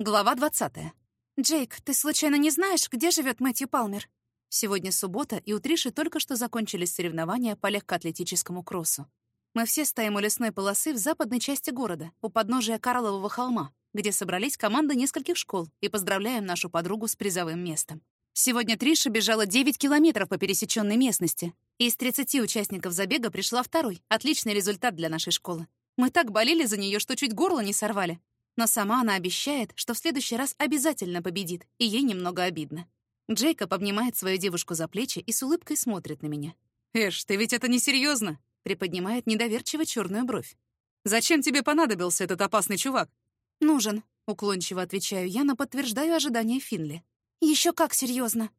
Глава 20. «Джейк, ты случайно не знаешь, где живет Мэтью Палмер?» Сегодня суббота, и у Триши только что закончились соревнования по легкоатлетическому кроссу. Мы все стоим у лесной полосы в западной части города, у подножия Карлового холма, где собрались команды нескольких школ, и поздравляем нашу подругу с призовым местом. Сегодня Триша бежала 9 километров по пересеченной местности. И из 30 участников забега пришла второй. Отличный результат для нашей школы. Мы так болели за нее, что чуть горло не сорвали. Но сама она обещает, что в следующий раз обязательно победит, и ей немного обидно. Джейкоб обнимает свою девушку за плечи и с улыбкой смотрит на меня. «Эш, ты ведь это несерьезно? приподнимает недоверчиво черную бровь. «Зачем тебе понадобился этот опасный чувак?» «Нужен», — уклончиво отвечаю я, но подтверждаю ожидания Финли. Еще как серьезно.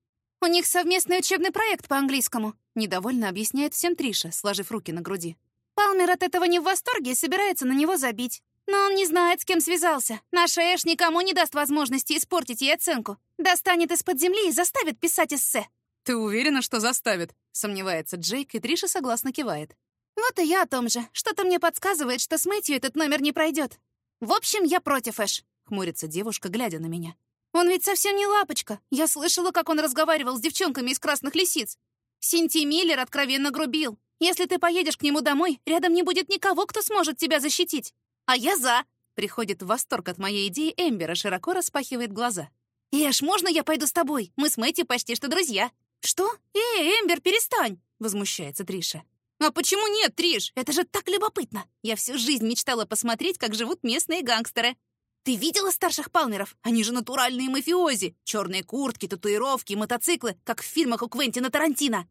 У них совместный учебный проект по английскому», — недовольно объясняет всем Триша, сложив руки на груди. «Палмер от этого не в восторге и собирается на него забить. Но он не знает, с кем связался. Наша Эш никому не даст возможности испортить ей оценку. Достанет из-под земли и заставит писать эссе. «Ты уверена, что заставит?» — сомневается Джейк, и Триша согласно кивает. «Вот и я о том же. Что-то мне подсказывает, что с Мэтью этот номер не пройдет. В общем, я против Эш», — хмурится девушка, глядя на меня. «Он ведь совсем не лапочка. Я слышала, как он разговаривал с девчонками из «Красных лисиц». Синти Миллер откровенно грубил. Если ты поедешь к нему домой, рядом не будет никого, кто сможет тебя защитить. «А я за!» Приходит в восторг от моей идеи Эмбера, широко распахивает глаза. «Эш, можно я пойду с тобой? Мы с Мэтти почти что друзья». «Что? Эй, Эмбер, перестань!» Возмущается Триша. «А почему нет, Триш? Это же так любопытно! Я всю жизнь мечтала посмотреть, как живут местные гангстеры. Ты видела старших Палмеров? Они же натуральные мафиози. Черные куртки, татуировки, мотоциклы, как в фильмах у Квентина Тарантино.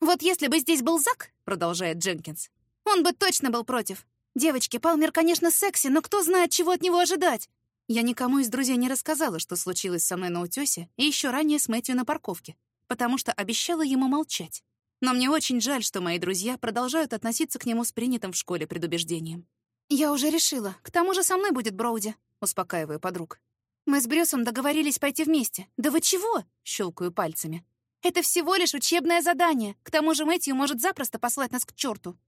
Вот если бы здесь был Зак, продолжает Дженкинс, он бы точно был против. «Девочки, Палмер, конечно, секси, но кто знает, чего от него ожидать?» Я никому из друзей не рассказала, что случилось со мной на утёсе и еще ранее с Мэтью на парковке, потому что обещала ему молчать. Но мне очень жаль, что мои друзья продолжают относиться к нему с принятым в школе предубеждением. «Я уже решила. К тому же со мной будет Броуди», — успокаиваю подруг. «Мы с Брюсом договорились пойти вместе. Да вы чего?» — щелкаю пальцами. «Это всего лишь учебное задание. К тому же Мэтью может запросто послать нас к черту.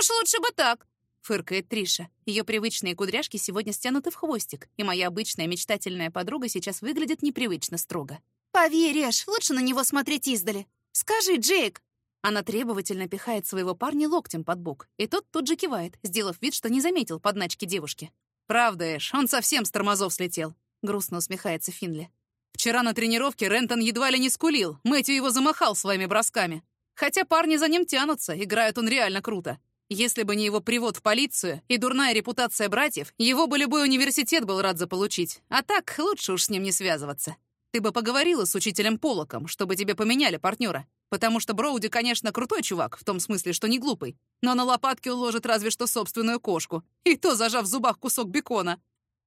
«Уж лучше бы так», Фыркает Триша. Ее привычные кудряшки сегодня стянуты в хвостик, и моя обычная мечтательная подруга сейчас выглядит непривычно строго. «Поверь, лучше на него смотреть издали. Скажи, Джейк!» Она требовательно пихает своего парня локтем под бок, и тот тут же кивает, сделав вид, что не заметил подначки девушки. «Правда, Эш, он совсем с тормозов слетел», — грустно усмехается Финли. «Вчера на тренировке Рентон едва ли не скулил, Мэтью его замахал своими бросками. Хотя парни за ним тянутся, играет он реально круто. Если бы не его привод в полицию и дурная репутация братьев, его бы любой университет был рад заполучить. А так, лучше уж с ним не связываться. Ты бы поговорила с учителем Полоком, чтобы тебе поменяли партнера. Потому что Броуди, конечно, крутой чувак, в том смысле, что не глупый. Но на лопатки уложит разве что собственную кошку. И то зажав в зубах кусок бекона.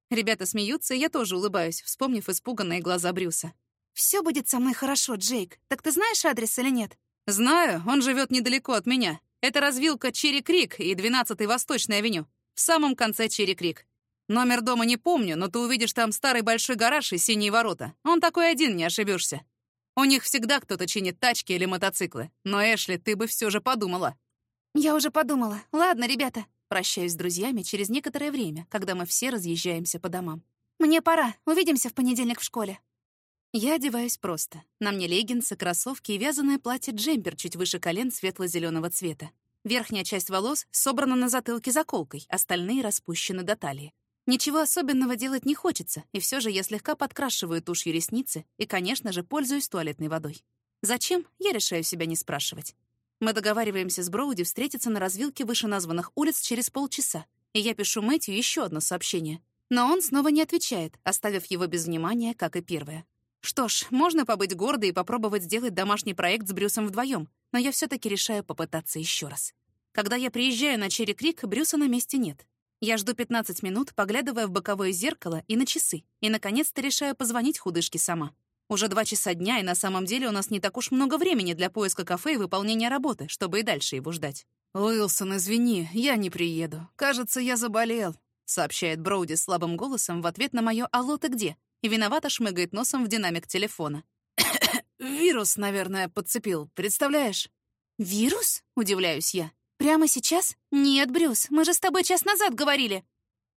Ребята смеются, и я тоже улыбаюсь, вспомнив испуганные глаза Брюса. «Все будет со мной хорошо, Джейк. Так ты знаешь адрес или нет?» «Знаю, он живет недалеко от меня. Это развилка Черри-Крик и 12-й Восточной авеню. В самом конце Черри-Крик. Номер дома не помню, но ты увидишь там старый большой гараж и синие ворота. Он такой один, не ошибешься. У них всегда кто-то чинит тачки или мотоциклы. Но, Эшли, ты бы все же подумала. Я уже подумала. Ладно, ребята. Прощаюсь с друзьями через некоторое время, когда мы все разъезжаемся по домам. Мне пора. Увидимся в понедельник в школе. Я одеваюсь просто. На мне леггинсы, кроссовки и вязаное платье-джемпер чуть выше колен светло зеленого цвета. Верхняя часть волос собрана на затылке заколкой, остальные распущены до талии. Ничего особенного делать не хочется, и все же я слегка подкрашиваю тушью ресницы и, конечно же, пользуюсь туалетной водой. Зачем? Я решаю себя не спрашивать. Мы договариваемся с Броуди встретиться на развилке вышеназванных улиц через полчаса, и я пишу Мэтью еще одно сообщение. Но он снова не отвечает, оставив его без внимания, как и первое. Что ж, можно побыть гордой и попробовать сделать домашний проект с Брюсом вдвоем, но я все таки решаю попытаться еще раз. Когда я приезжаю на Черри Крик, Брюса на месте нет. Я жду 15 минут, поглядывая в боковое зеркало и на часы, и, наконец-то, решаю позвонить худышке сама. Уже два часа дня, и на самом деле у нас не так уж много времени для поиска кафе и выполнения работы, чтобы и дальше его ждать. «Уилсон, извини, я не приеду. Кажется, я заболел», — сообщает Броуди слабым голосом в ответ на мое «Алло, ты где?», и виновато шмыгает носом в динамик телефона. «Вирус, наверное, подцепил, представляешь?» «Вирус?» — удивляюсь я. «Прямо сейчас? Нет, Брюс, мы же с тобой час назад говорили».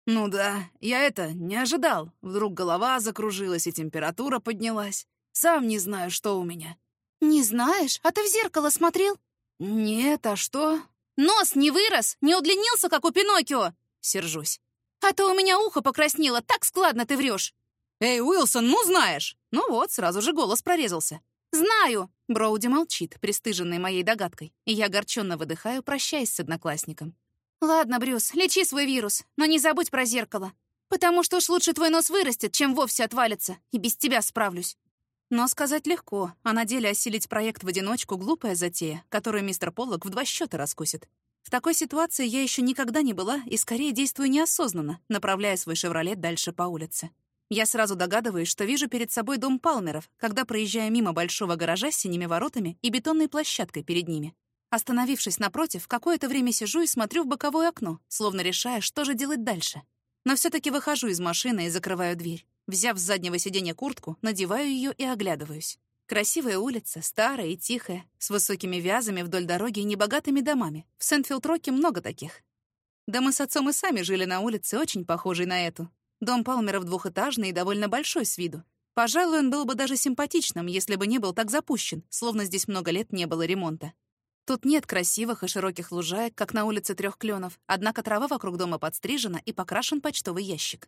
«Ну да, я это, не ожидал. Вдруг голова закружилась и температура поднялась. Сам не знаю, что у меня». «Не знаешь? А ты в зеркало смотрел?» «Нет, а что?» «Нос не вырос, не удлинился, как у Пиноккио!» Сержусь. «А то у меня ухо покраснело, так складно ты врешь!» «Эй, Уилсон, ну знаешь!» Ну вот, сразу же голос прорезался. «Знаю!» Броуди молчит, пристыженный моей догадкой, и я огорченно выдыхаю, прощаясь с одноклассником. «Ладно, Брюс, лечи свой вирус, но не забудь про зеркало. Потому что уж лучше твой нос вырастет, чем вовсе отвалится, и без тебя справлюсь». Но сказать легко, а на деле осилить проект в одиночку — глупая затея, которую мистер Поллок в два счета раскусит. В такой ситуации я еще никогда не была и скорее действую неосознанно, направляя свой «Шевролет» дальше по улице. Я сразу догадываюсь, что вижу перед собой дом Палмеров, когда проезжаю мимо большого гаража с синими воротами и бетонной площадкой перед ними. Остановившись напротив, какое-то время сижу и смотрю в боковое окно, словно решая, что же делать дальше. Но все таки выхожу из машины и закрываю дверь. Взяв с заднего сиденья куртку, надеваю ее и оглядываюсь. Красивая улица, старая и тихая, с высокими вязами вдоль дороги и небогатыми домами. В Сент-Филд-Роке много таких. Да мы с отцом и сами жили на улице, очень похожей на эту. Дом Палмеров двухэтажный и довольно большой с виду. Пожалуй, он был бы даже симпатичным, если бы не был так запущен, словно здесь много лет не было ремонта. Тут нет красивых и широких лужаек, как на улице Трех Кленов, однако трава вокруг дома подстрижена и покрашен почтовый ящик.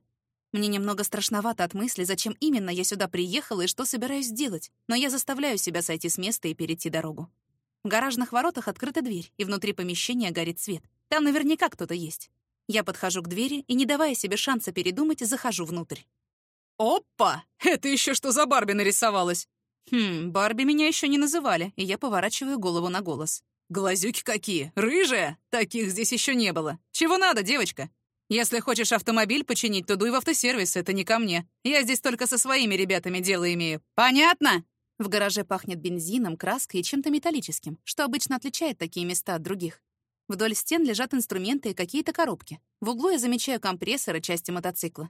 Мне немного страшновато от мысли, зачем именно я сюда приехала и что собираюсь делать, но я заставляю себя сойти с места и перейти дорогу. В гаражных воротах открыта дверь, и внутри помещения горит свет. Там наверняка кто-то есть. Я подхожу к двери и, не давая себе шанса передумать, захожу внутрь. «Опа! Это еще что за Барби нарисовалась?» Хм, Барби меня еще не называли, и я поворачиваю голову на голос. «Глазюки какие! Рыжие! Таких здесь еще не было! Чего надо, девочка?» Если хочешь автомобиль починить, то дуй в автосервис, это не ко мне. Я здесь только со своими ребятами дело имею. Понятно?» В гараже пахнет бензином, краской и чем-то металлическим, что обычно отличает такие места от других. Вдоль стен лежат инструменты и какие-то коробки. В углу я замечаю компрессор и части мотоцикла.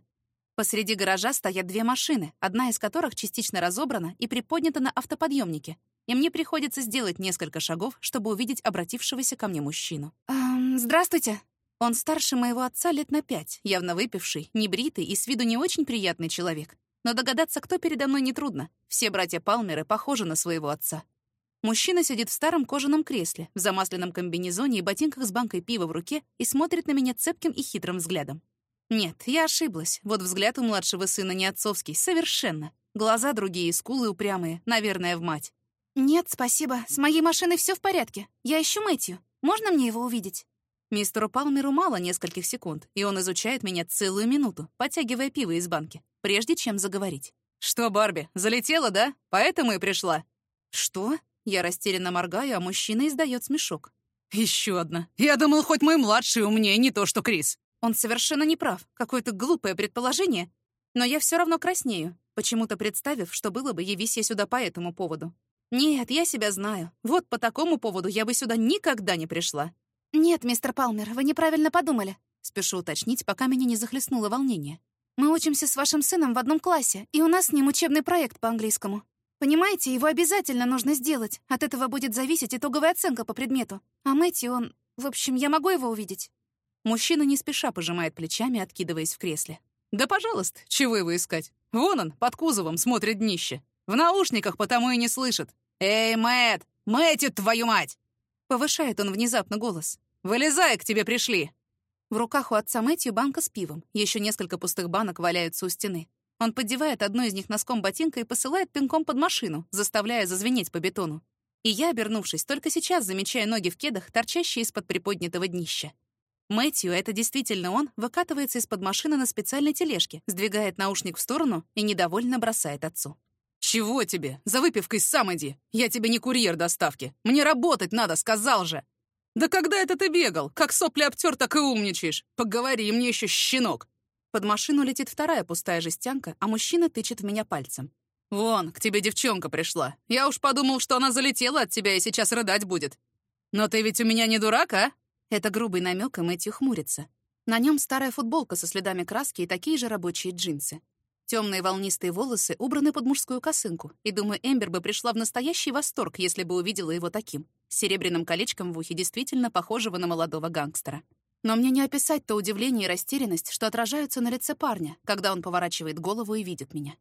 Посреди гаража стоят две машины, одна из которых частично разобрана и приподнята на автоподъемнике, и мне приходится сделать несколько шагов, чтобы увидеть обратившегося ко мне мужчину. «Эм, здравствуйте!» Он старше моего отца лет на пять, явно выпивший, небритый и с виду не очень приятный человек. Но догадаться, кто передо мной, нетрудно. Все братья Палмеры похожи на своего отца. Мужчина сидит в старом кожаном кресле, в замасленном комбинезоне и ботинках с банкой пива в руке и смотрит на меня цепким и хитрым взглядом. Нет, я ошиблась. Вот взгляд у младшего сына не отцовский, совершенно. Глаза другие, скулы упрямые, наверное, в мать. «Нет, спасибо. С моей машиной все в порядке. Я ищу Мэтью. Можно мне его увидеть?» Мистеру Палмеру мало нескольких секунд, и он изучает меня целую минуту, подтягивая пиво из банки, прежде чем заговорить. «Что, Барби, залетела, да? Поэтому и пришла». «Что?» Я растерянно моргаю, а мужчина издает смешок. Еще одна. Я думал, хоть мой младший умнее, не то что Крис». Он совершенно не прав. Какое-то глупое предположение. Но я все равно краснею, почему-то представив, что было бы, явись я сюда по этому поводу. Нет, я себя знаю. Вот по такому поводу я бы сюда никогда не пришла. «Нет, мистер Палмер, вы неправильно подумали», — спешу уточнить, пока меня не захлестнуло волнение. «Мы учимся с вашим сыном в одном классе, и у нас с ним учебный проект по английскому. Понимаете, его обязательно нужно сделать. От этого будет зависеть итоговая оценка по предмету. А Мэтью, он... В общем, я могу его увидеть?» Мужчина не спеша пожимает плечами, откидываясь в кресле. «Да, пожалуйста, чего его искать? Вон он, под кузовом, смотрит днище. В наушниках потому и не слышит. Эй, Мэтт! Мэтью, твою мать!» Повышает он внезапно голос. «Вылезай, к тебе пришли!» В руках у отца Мэтью банка с пивом. Еще несколько пустых банок валяются у стены. Он поддевает одну из них носком ботинка и посылает пинком под машину, заставляя зазвенеть по бетону. И я, обернувшись, только сейчас замечаю ноги в кедах, торчащие из-под приподнятого днища. Мэтью, это действительно он, выкатывается из-под машины на специальной тележке, сдвигает наушник в сторону и недовольно бросает отцу. «Чего тебе? За выпивкой сам иди. Я тебе не курьер доставки. Мне работать надо, сказал же!» «Да когда это ты бегал? Как сопли обтер, так и умничаешь. Поговори мне еще, щенок!» Под машину летит вторая пустая жестянка, а мужчина тычет в меня пальцем. «Вон, к тебе девчонка пришла. Я уж подумал, что она залетела от тебя и сейчас рыдать будет. Но ты ведь у меня не дурак, а?» Это грубый намек, и Мэтью хмурится. На нем старая футболка со следами краски и такие же рабочие джинсы. Темные волнистые волосы убраны под мужскую косынку, и, думаю, Эмбер бы пришла в настоящий восторг, если бы увидела его таким, с серебряным колечком в ухе, действительно похожего на молодого гангстера. Но мне не описать то удивление и растерянность, что отражаются на лице парня, когда он поворачивает голову и видит меня.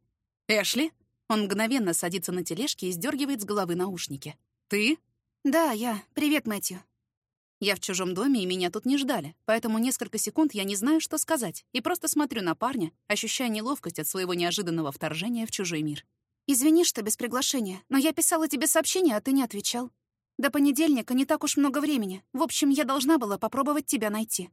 «Эшли?» Он мгновенно садится на тележке и сдергивает с головы наушники. «Ты?» «Да, я. Привет, Мэтью». Я в чужом доме, и меня тут не ждали, поэтому несколько секунд я не знаю, что сказать, и просто смотрю на парня, ощущая неловкость от своего неожиданного вторжения в чужой мир. «Извини, что без приглашения, но я писала тебе сообщение, а ты не отвечал. До понедельника не так уж много времени. В общем, я должна была попробовать тебя найти».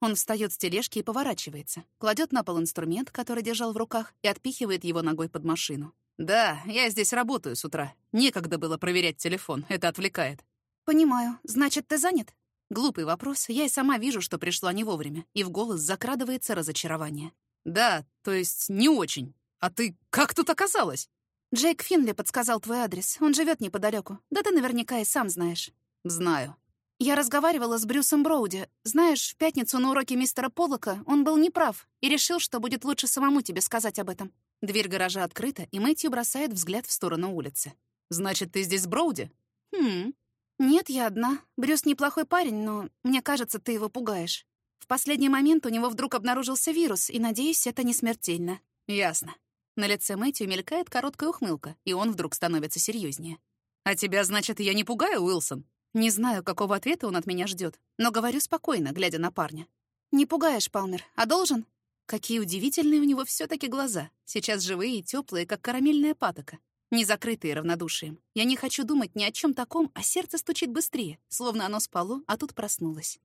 Он встает с тележки и поворачивается, кладет на пол инструмент, который держал в руках, и отпихивает его ногой под машину. «Да, я здесь работаю с утра. Некогда было проверять телефон, это отвлекает». «Понимаю. Значит, ты занят?» Глупый вопрос. Я и сама вижу, что пришла не вовремя, и в голос закрадывается разочарование. «Да, то есть не очень. А ты как тут оказалась?» «Джейк Финли подсказал твой адрес. Он живет неподалеку. Да ты наверняка и сам знаешь». «Знаю». «Я разговаривала с Брюсом Броуди. Знаешь, в пятницу на уроке мистера Поллока он был неправ и решил, что будет лучше самому тебе сказать об этом». Дверь гаража открыта, и Мэтью бросает взгляд в сторону улицы. «Значит, ты здесь с Броуди?» «Хм...» «Нет, я одна. Брюс неплохой парень, но мне кажется, ты его пугаешь. В последний момент у него вдруг обнаружился вирус, и, надеюсь, это не смертельно». «Ясно. На лице Мэтью мелькает короткая ухмылка, и он вдруг становится серьезнее. «А тебя, значит, я не пугаю, Уилсон?» Не знаю, какого ответа он от меня ждет, но говорю спокойно, глядя на парня. «Не пугаешь, Палмер, а должен?» Какие удивительные у него все таки глаза. Сейчас живые и теплые, как карамельная патока. Не закрытые равнодушием. Я не хочу думать ни о чем таком, а сердце стучит быстрее, словно оно спало, а тут проснулось.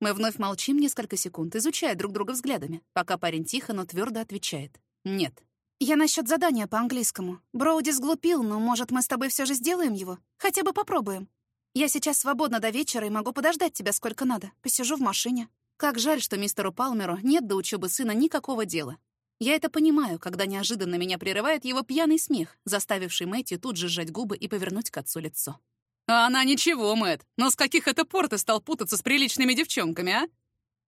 Мы вновь молчим несколько секунд, изучая друг друга взглядами, пока парень тихо, но твердо отвечает. «Нет». «Я насчет задания по английскому. Броуди сглупил, но, может, мы с тобой все же сделаем его? Хотя бы попробуем. Я сейчас свободна до вечера и могу подождать тебя сколько надо. Посижу в машине. Как жаль, что мистеру Палмеру нет до учебы сына никакого дела. Я это понимаю, когда неожиданно меня прерывает его пьяный смех, заставивший Мэтью тут же сжать губы и повернуть к отцу лицо. «А она ничего, Мэтт, но с каких это пор ты стал путаться с приличными девчонками, а?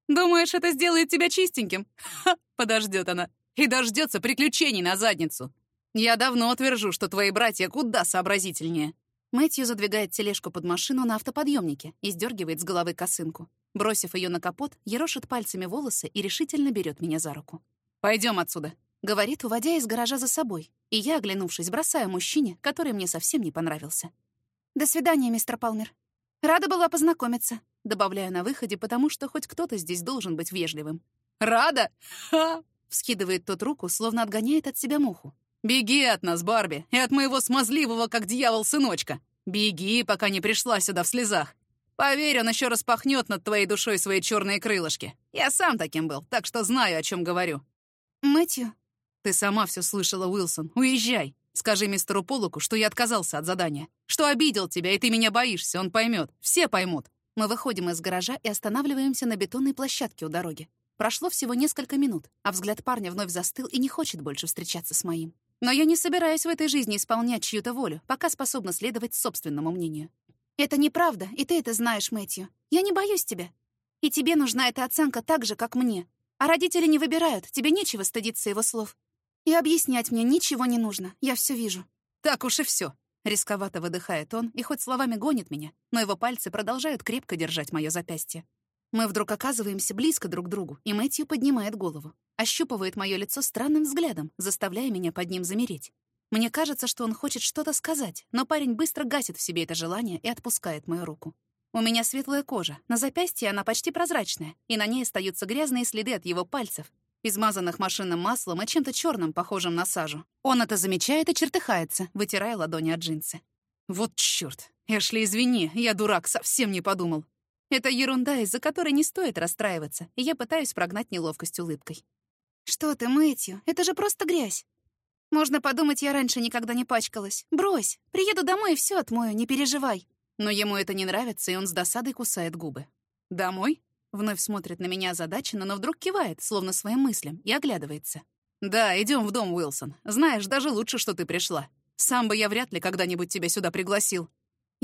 Думаешь, это сделает тебя чистеньким? Ха, подождет она и дождется приключений на задницу. Я давно отвержу, что твои братья куда сообразительнее». Мэтью задвигает тележку под машину на автоподъемнике и сдергивает с головы косынку. Бросив ее на капот, ерошит пальцами волосы и решительно берет меня за руку. Пойдем отсюда», — говорит, уводя из гаража за собой. И я, оглянувшись, бросаю мужчине, который мне совсем не понравился. «До свидания, мистер Палмер. Рада была познакомиться», — добавляю на выходе, потому что хоть кто-то здесь должен быть вежливым. «Рада? Ха!» Вскидывает тот руку, словно отгоняет от себя муху. «Беги от нас, Барби, и от моего смазливого, как дьявол, сыночка! Беги, пока не пришла сюда в слезах! Поверь, он еще распахнет над твоей душой свои черные крылышки. Я сам таким был, так что знаю, о чем говорю». «Мэтью?» «Ты сама все слышала, Уилсон. Уезжай. Скажи мистеру Полоку, что я отказался от задания. Что обидел тебя, и ты меня боишься, он поймет. Все поймут». Мы выходим из гаража и останавливаемся на бетонной площадке у дороги. Прошло всего несколько минут, а взгляд парня вновь застыл и не хочет больше встречаться с моим. Но я не собираюсь в этой жизни исполнять чью-то волю, пока способна следовать собственному мнению. «Это неправда, и ты это знаешь, Мэтью. Я не боюсь тебя. И тебе нужна эта оценка так же, как мне. А родители не выбирают, тебе нечего стыдиться его слов. И объяснять мне ничего не нужно, я все вижу». «Так уж и все. Рисковато выдыхает он, и хоть словами гонит меня, но его пальцы продолжают крепко держать мое запястье. Мы вдруг оказываемся близко друг к другу, и Мэтью поднимает голову. Ощупывает мое лицо странным взглядом, заставляя меня под ним замереть. Мне кажется, что он хочет что-то сказать, но парень быстро гасит в себе это желание и отпускает мою руку. У меня светлая кожа, на запястье она почти прозрачная, и на ней остаются грязные следы от его пальцев, измазанных машинным маслом и чем-то черным, похожим на сажу. Он это замечает и чертыхается, вытирая ладони от джинсы. «Вот чёрт! Эшли, извини, я дурак, совсем не подумал. Это ерунда, из-за которой не стоит расстраиваться, и я пытаюсь прогнать неловкость улыбкой. «Что ты, Мэтью? Это же просто грязь. Можно подумать, я раньше никогда не пачкалась. Брось, приеду домой и все отмою, не переживай». Но ему это не нравится, и он с досадой кусает губы. «Домой?» Вновь смотрит на меня озадаченно, но вдруг кивает, словно своим мыслям, и оглядывается. «Да, идем в дом, Уилсон. Знаешь, даже лучше, что ты пришла. Сам бы я вряд ли когда-нибудь тебя сюда пригласил.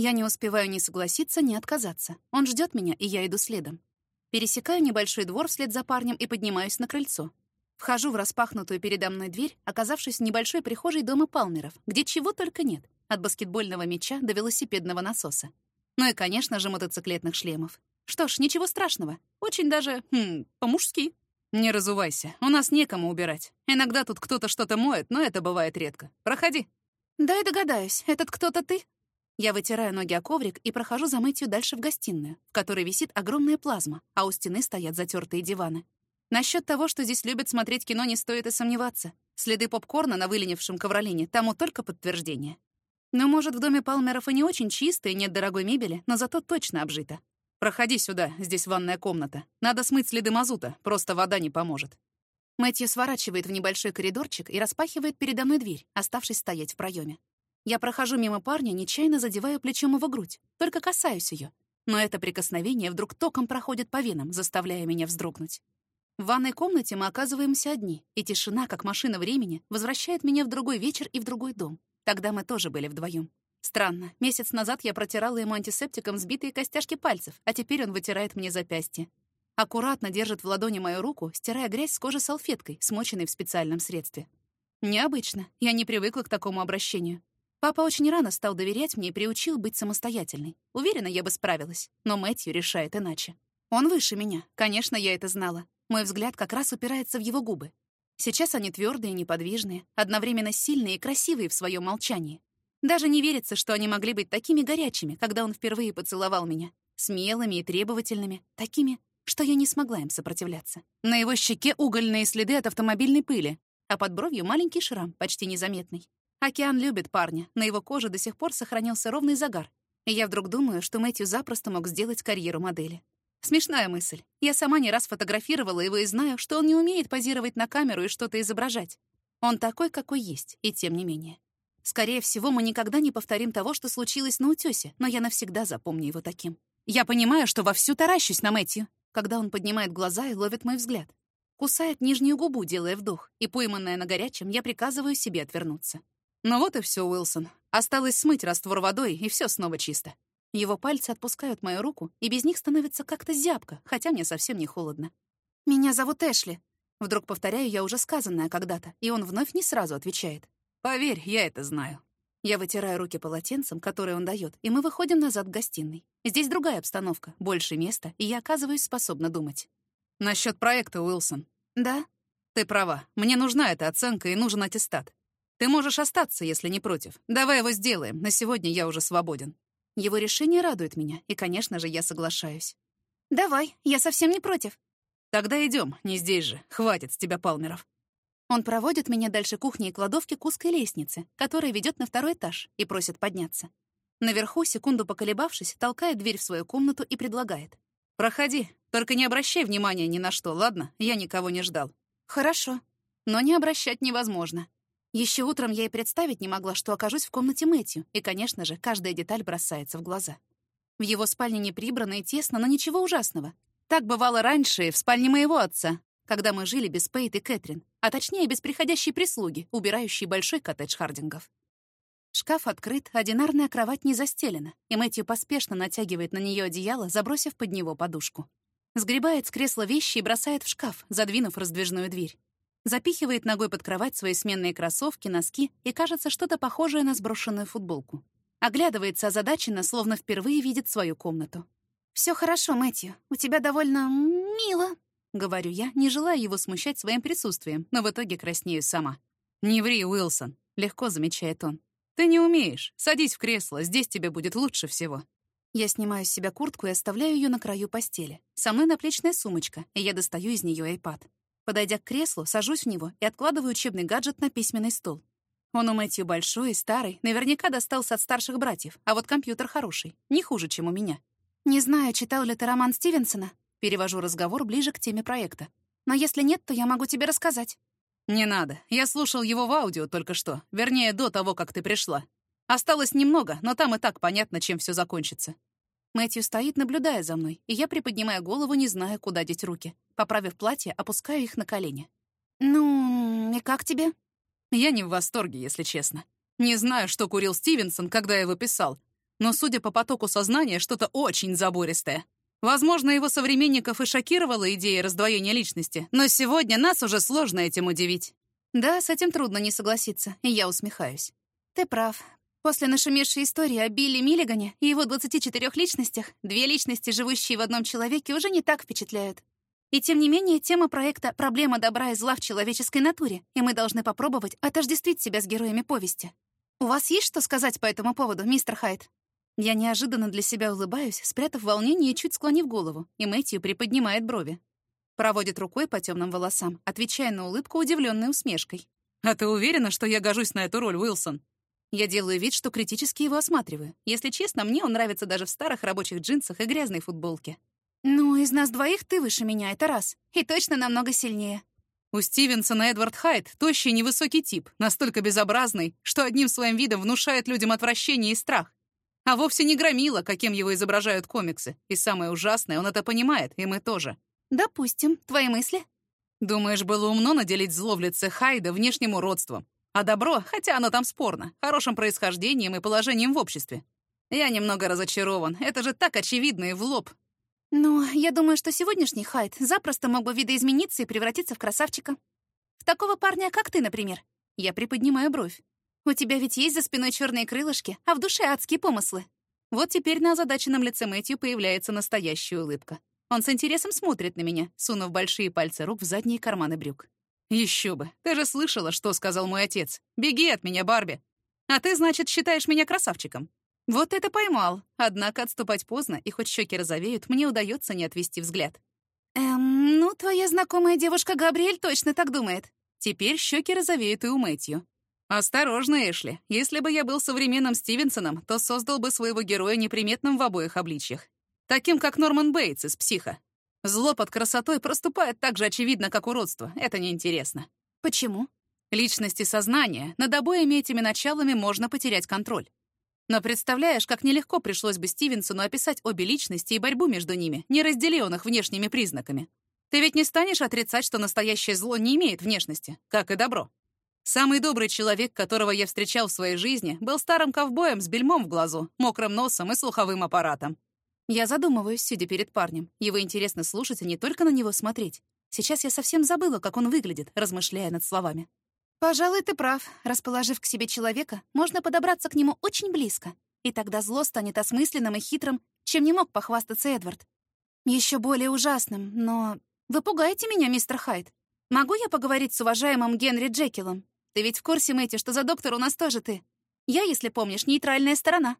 Я не успеваю ни согласиться, ни отказаться. Он ждет меня, и я иду следом. Пересекаю небольшой двор вслед за парнем и поднимаюсь на крыльцо. Вхожу в распахнутую передо мной дверь, оказавшись в небольшой прихожей дома Палмеров, где чего только нет, от баскетбольного мяча до велосипедного насоса. Ну и, конечно же, мотоциклетных шлемов. Что ж, ничего страшного. Очень даже, хм, по-мужски. Не разувайся, у нас некому убирать. Иногда тут кто-то что-то моет, но это бывает редко. Проходи. Да и догадаюсь, этот кто-то ты? Я вытираю ноги о коврик и прохожу за Мэтью дальше в гостиную, в которой висит огромная плазма, а у стены стоят затертые диваны. Насчет того, что здесь любят смотреть кино, не стоит и сомневаться. Следы попкорна на выленившем ковролине тому только подтверждение. Но, может, в доме Палмеров и не очень чисто и нет дорогой мебели, но зато точно обжито. «Проходи сюда, здесь ванная комната. Надо смыть следы мазута, просто вода не поможет». Мэтью сворачивает в небольшой коридорчик и распахивает передо мной дверь, оставшись стоять в проеме. Я прохожу мимо парня, нечаянно задевая плечом его грудь, только касаюсь ее. Но это прикосновение вдруг током проходит по венам, заставляя меня вздрогнуть. В ванной комнате мы оказываемся одни, и тишина, как машина времени, возвращает меня в другой вечер и в другой дом. Тогда мы тоже были вдвоем. Странно, месяц назад я протирала ему антисептиком сбитые костяшки пальцев, а теперь он вытирает мне запястье. Аккуратно держит в ладони мою руку, стирая грязь с кожи салфеткой, смоченной в специальном средстве. Необычно, я не привыкла к такому обращению. Папа очень рано стал доверять мне и приучил быть самостоятельной. Уверена, я бы справилась, но Мэтью решает иначе. Он выше меня, конечно, я это знала. Мой взгляд как раз упирается в его губы. Сейчас они твердые, неподвижные, одновременно сильные и красивые в своем молчании. Даже не верится, что они могли быть такими горячими, когда он впервые поцеловал меня. Смелыми и требовательными, такими, что я не смогла им сопротивляться. На его щеке угольные следы от автомобильной пыли, а под бровью маленький шрам, почти незаметный. Океан любит парня, на его коже до сих пор сохранился ровный загар. И я вдруг думаю, что Мэтью запросто мог сделать карьеру модели. Смешная мысль. Я сама не раз фотографировала его и знаю, что он не умеет позировать на камеру и что-то изображать. Он такой, какой есть, и тем не менее. Скорее всего, мы никогда не повторим того, что случилось на утёсе, но я навсегда запомню его таким. Я понимаю, что вовсю таращусь на Мэтью, когда он поднимает глаза и ловит мой взгляд. Кусает нижнюю губу, делая вдох, и, пойманная на горячем, я приказываю себе отвернуться. Ну вот и все, Уилсон. Осталось смыть раствор водой, и все снова чисто. Его пальцы отпускают мою руку, и без них становится как-то зябко, хотя мне совсем не холодно. «Меня зовут Эшли». Вдруг повторяю я уже сказанное когда-то, и он вновь не сразу отвечает. «Поверь, я это знаю». Я вытираю руки полотенцем, которое он дает, и мы выходим назад в гостиной. Здесь другая обстановка, больше места, и я оказываюсь способна думать. Насчет проекта, Уилсон. Да? Ты права. Мне нужна эта оценка и нужен аттестат. Ты можешь остаться, если не против. Давай его сделаем. На сегодня я уже свободен. Его решение радует меня, и, конечно же, я соглашаюсь. «Давай, я совсем не против». «Тогда идем, не здесь же. Хватит с тебя палмеров». Он проводит меня дальше кухни и кладовки к узкой лестнице, которая ведет на второй этаж, и просит подняться. Наверху, секунду поколебавшись, толкает дверь в свою комнату и предлагает. «Проходи, только не обращай внимания ни на что, ладно? Я никого не ждал». «Хорошо. Но не обращать невозможно. Еще утром я и представить не могла, что окажусь в комнате Мэтью, и, конечно же, каждая деталь бросается в глаза. В его спальне не прибрано и тесно, но ничего ужасного. Так бывало раньше в спальне моего отца, когда мы жили без Пейт и Кэтрин, а точнее без приходящей прислуги, убирающей большой коттедж Хардингов. Шкаф открыт, а динарная кровать не застелена, и Мэтью поспешно натягивает на нее одеяло, забросив под него подушку. Сгребает с кресла вещи и бросает в шкаф, задвинув раздвижную дверь. Запихивает ногой под кровать свои сменные кроссовки, носки и, кажется, что-то похожее на сброшенную футболку. Оглядывается озадаченно, словно впервые видит свою комнату. Все хорошо, Мэтью. У тебя довольно мило», — говорю я, не желая его смущать своим присутствием, но в итоге краснею сама. «Не ври, Уилсон», — легко замечает он. «Ты не умеешь. Садись в кресло, здесь тебе будет лучше всего». Я снимаю с себя куртку и оставляю ее на краю постели. Со мной наплечная сумочка, и я достаю из нее iPad. Подойдя к креслу, сажусь в него и откладываю учебный гаджет на письменный стол. Он у Мэтью большой и старый, наверняка достался от старших братьев, а вот компьютер хороший, не хуже, чем у меня. «Не знаю, читал ли ты роман Стивенсона?» Перевожу разговор ближе к теме проекта. «Но если нет, то я могу тебе рассказать». «Не надо. Я слушал его в аудио только что. Вернее, до того, как ты пришла. Осталось немного, но там и так понятно, чем все закончится. Мэтью стоит, наблюдая за мной, и я приподнимаю голову, не зная, куда деть руки. Поправив платье, опускаю их на колени. «Ну, и как тебе?» Я не в восторге, если честно. Не знаю, что курил Стивенсон, когда его писал, но, судя по потоку сознания, что-то очень забористое. Возможно, его современников и шокировала идея раздвоения личности, но сегодня нас уже сложно этим удивить. Да, с этим трудно не согласиться, и я усмехаюсь. Ты прав. После нашумевшей истории о Билли Миллигане и его 24 личностях, две личности, живущие в одном человеке, уже не так впечатляют. И тем не менее, тема проекта «Проблема добра и зла в человеческой натуре», и мы должны попробовать отождествить себя с героями повести. У вас есть что сказать по этому поводу, мистер Хайт? Я неожиданно для себя улыбаюсь, спрятав волнение и чуть склонив голову, и Мэтью приподнимает брови. Проводит рукой по темным волосам, отвечая на улыбку удивленной усмешкой. «А ты уверена, что я гожусь на эту роль, Уилсон?» Я делаю вид, что критически его осматриваю. Если честно, мне он нравится даже в старых рабочих джинсах и грязной футболке. «Ну, из нас двоих ты выше меня, это раз. И точно намного сильнее». У Стивенсона Эдвард Хайт тощий невысокий тип, настолько безобразный, что одним своим видом внушает людям отвращение и страх. А вовсе не громила, каким его изображают комиксы. И самое ужасное, он это понимает, и мы тоже. «Допустим. Твои мысли?» Думаешь, было умно наделить зло в лице Хайда внешним уродством, а добро, хотя оно там спорно, хорошим происхождением и положением в обществе? Я немного разочарован. Это же так очевидно и в лоб. Но я думаю, что сегодняшний Хайд запросто мог бы видоизмениться и превратиться в красавчика. В такого парня, как ты, например. Я приподнимаю бровь. У тебя ведь есть за спиной черные крылышки, а в душе адские помыслы. Вот теперь на озадаченном лице Мэтью появляется настоящая улыбка. Он с интересом смотрит на меня, сунув большие пальцы рук в задние карманы брюк. Еще бы. Ты же слышала, что сказал мой отец. Беги от меня, Барби. А ты, значит, считаешь меня красавчиком. Вот это поймал. Однако отступать поздно, и хоть щеки розовеют, мне удается не отвести взгляд. Эм, ну, твоя знакомая девушка Габриэль точно так думает. Теперь щеки розовеют и у Мэтью. Осторожно, Эшли. Если бы я был современным Стивенсоном, то создал бы своего героя неприметным в обоих обличьях. Таким, как Норман Бейтс из «Психа». Зло под красотой проступает так же очевидно, как уродство. Это неинтересно. Почему? Личность и сознание, над обоими этими началами можно потерять контроль. Но представляешь, как нелегко пришлось бы Стивенсону описать обе личности и борьбу между ними, не разделив их внешними признаками. Ты ведь не станешь отрицать, что настоящее зло не имеет внешности, как и добро. Самый добрый человек, которого я встречал в своей жизни, был старым ковбоем с бельмом в глазу, мокрым носом и слуховым аппаратом. Я задумываюсь, сидя перед парнем. Его интересно слушать, а не только на него смотреть. Сейчас я совсем забыла, как он выглядит, размышляя над словами. Пожалуй, ты прав. Расположив к себе человека, можно подобраться к нему очень близко. И тогда зло станет осмысленным и хитрым, чем не мог похвастаться Эдвард. Еще более ужасным, но... Вы пугаете меня, мистер Хайд. Могу я поговорить с уважаемым Генри Джекилом? Ты ведь в курсе, Мэтью, что за доктор у нас тоже ты. Я, если помнишь, нейтральная сторона.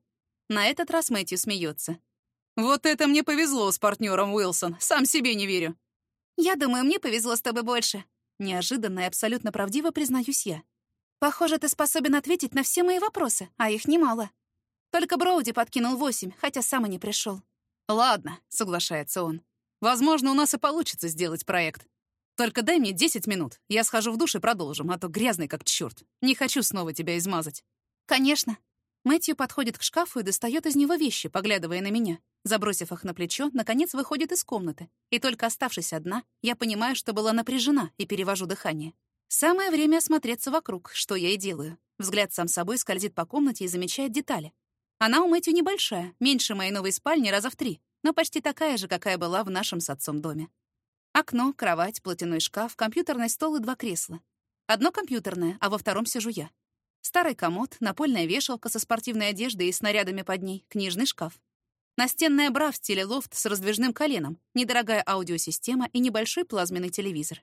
На этот раз Мэтью смеется. Вот это мне повезло с партнером Уилсон. Сам себе не верю. Я думаю, мне повезло с тобой больше. Неожиданно и абсолютно правдиво признаюсь я. Похоже, ты способен ответить на все мои вопросы, а их немало. Только Броуди подкинул восемь, хотя сам и не пришел. «Ладно», — соглашается он. «Возможно, у нас и получится сделать проект. Только дай мне десять минут. Я схожу в душ и продолжим, а то грязный как чёрт. Не хочу снова тебя измазать». «Конечно». Мэтью подходит к шкафу и достает из него вещи, поглядывая на меня. Забросив их на плечо, наконец выходит из комнаты. И только оставшись одна, я понимаю, что была напряжена и перевожу дыхание. Самое время осмотреться вокруг, что я и делаю. Взгляд сам собой скользит по комнате и замечает детали. Она у Мэтью небольшая, меньше моей новой спальни раза в три, но почти такая же, какая была в нашем с отцом доме. Окно, кровать, платяной шкаф, компьютерный стол и два кресла. Одно компьютерное, а во втором сижу я. Старый комод, напольная вешалка со спортивной одеждой и снарядами под ней, книжный шкаф. Настенная бра в стиле лофт с раздвижным коленом, недорогая аудиосистема и небольшой плазменный телевизор.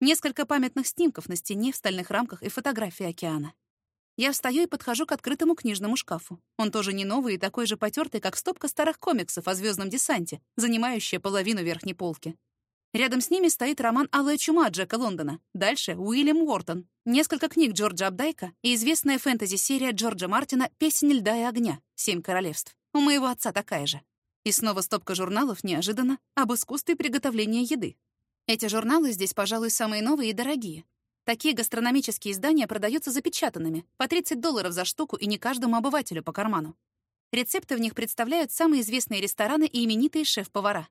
Несколько памятных снимков на стене в стальных рамках и фотографии океана. Я встаю и подхожу к открытому книжному шкафу. Он тоже не новый и такой же потертый, как стопка старых комиксов о звездном десанте, занимающая половину верхней полки. Рядом с ними стоит роман «Алая чума» Джека Лондона. Дальше — Уильям Уортон. Несколько книг Джорджа Абдайка и известная фэнтези-серия Джорджа Мартина «Песень льда и огня. Семь королевств». У моего отца такая же. И снова стопка журналов неожиданно об искусстве приготовления еды. Эти журналы здесь, пожалуй, самые новые и дорогие. Такие гастрономические издания продаются запечатанными, по 30 долларов за штуку и не каждому обывателю по карману. Рецепты в них представляют самые известные рестораны и именитые шеф-повара.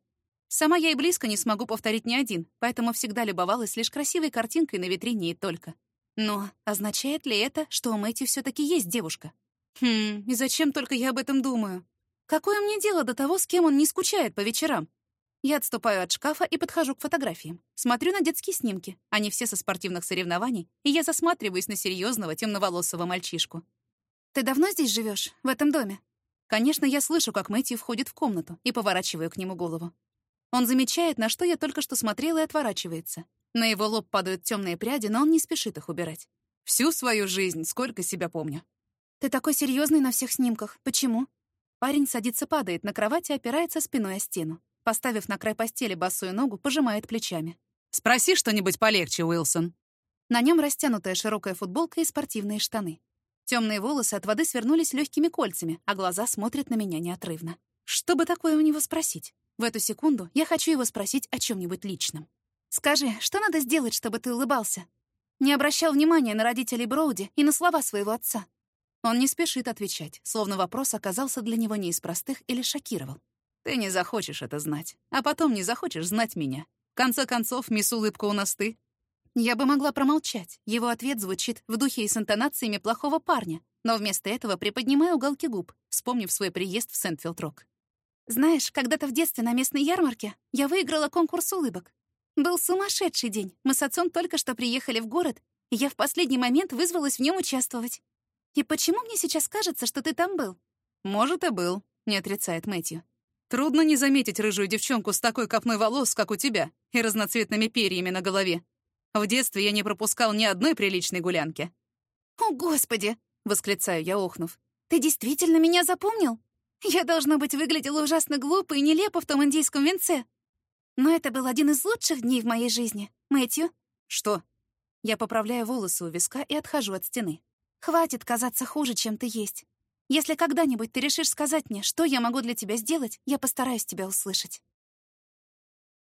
Сама я и близко не смогу повторить ни один, поэтому всегда любовалась лишь красивой картинкой на витрине и только. Но означает ли это, что у Мэтью все таки есть девушка? Хм, и зачем только я об этом думаю? Какое мне дело до того, с кем он не скучает по вечерам? Я отступаю от шкафа и подхожу к фотографиям. Смотрю на детские снимки. Они все со спортивных соревнований, и я засматриваюсь на серьезного темноволосого мальчишку. «Ты давно здесь живешь, в этом доме?» Конечно, я слышу, как Мэтью входит в комнату и поворачиваю к нему голову. Он замечает, на что я только что смотрела, и отворачивается. На его лоб падают темные пряди, но он не спешит их убирать. Всю свою жизнь, сколько себя помню. «Ты такой серьезный на всех снимках. Почему?» Парень садится, падает на кровать и опирается спиной о стену. Поставив на край постели босую ногу, пожимает плечами. «Спроси что-нибудь полегче, Уилсон». На нем растянутая широкая футболка и спортивные штаны. Темные волосы от воды свернулись легкими кольцами, а глаза смотрят на меня неотрывно. Что бы такое у него спросить? В эту секунду я хочу его спросить о чем нибудь личном. «Скажи, что надо сделать, чтобы ты улыбался?» Не обращал внимания на родителей Броуди и на слова своего отца. Он не спешит отвечать, словно вопрос оказался для него не из простых или шокировал. «Ты не захочешь это знать, а потом не захочешь знать меня. В конце концов, мисс Улыбка у нас ты». Я бы могла промолчать. Его ответ звучит в духе и с интонациями плохого парня, но вместо этого приподнимаю уголки губ, вспомнив свой приезд в Сентфилд-Рок. «Знаешь, когда-то в детстве на местной ярмарке я выиграла конкурс улыбок. Был сумасшедший день. Мы с отцом только что приехали в город, и я в последний момент вызвалась в нем участвовать. И почему мне сейчас кажется, что ты там был? Может, и был, не отрицает Мэтью. Трудно не заметить рыжую девчонку с такой копной волос, как у тебя, и разноцветными перьями на голове. В детстве я не пропускал ни одной приличной гулянки. «О, Господи!» — восклицаю я, охнув. «Ты действительно меня запомнил? Я, должно быть, выглядела ужасно глупо и нелепо в том индийском венце. Но это был один из лучших дней в моей жизни. Мэтью?» «Что?» Я поправляю волосы у виска и отхожу от стены. «Хватит казаться хуже, чем ты есть. Если когда-нибудь ты решишь сказать мне, что я могу для тебя сделать, я постараюсь тебя услышать».